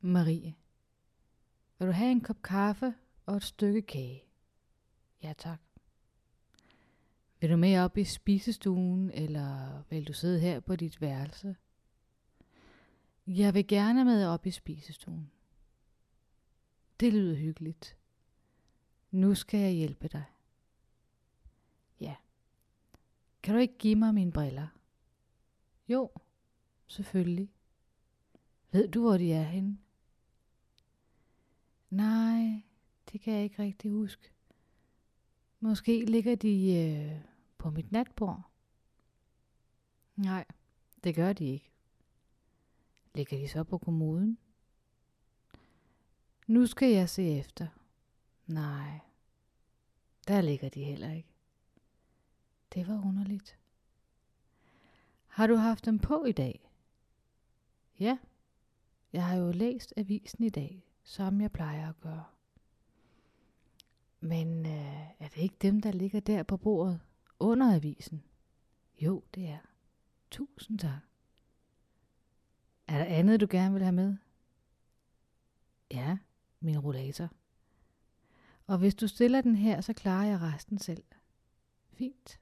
Marie. Vil du have en kop kaffe og et stykke kage? Ja, tak. Vil du med op i spisestuen, eller vil du sidde her på dit værelse? Jeg vil gerne med op i spisestuen. Det lyder hyggeligt. Nu skal jeg hjælpe dig. Ja. Kan du ikke give mig mine briller? Jo, selvfølgelig. Ved du, hvor de er henne? Nej, det kan jeg ikke rigtig huske. Måske ligger de øh, på mit natbord. Nej, det gør de ikke. Ligger de så på kommoden? Nu skal jeg se efter. Nej, der ligger de heller ikke. Det var underligt. Har du haft dem på i dag? Ja, jeg har jo læst avisen i dag, som jeg plejer at gøre. Men øh, er det ikke dem, der ligger der på bordet under avisen? Jo, det er. Tusind tak. Er der andet, du gerne vil have med? Ja, min rollator. Og hvis du stiller den her, så klarer jeg resten selv. Fint.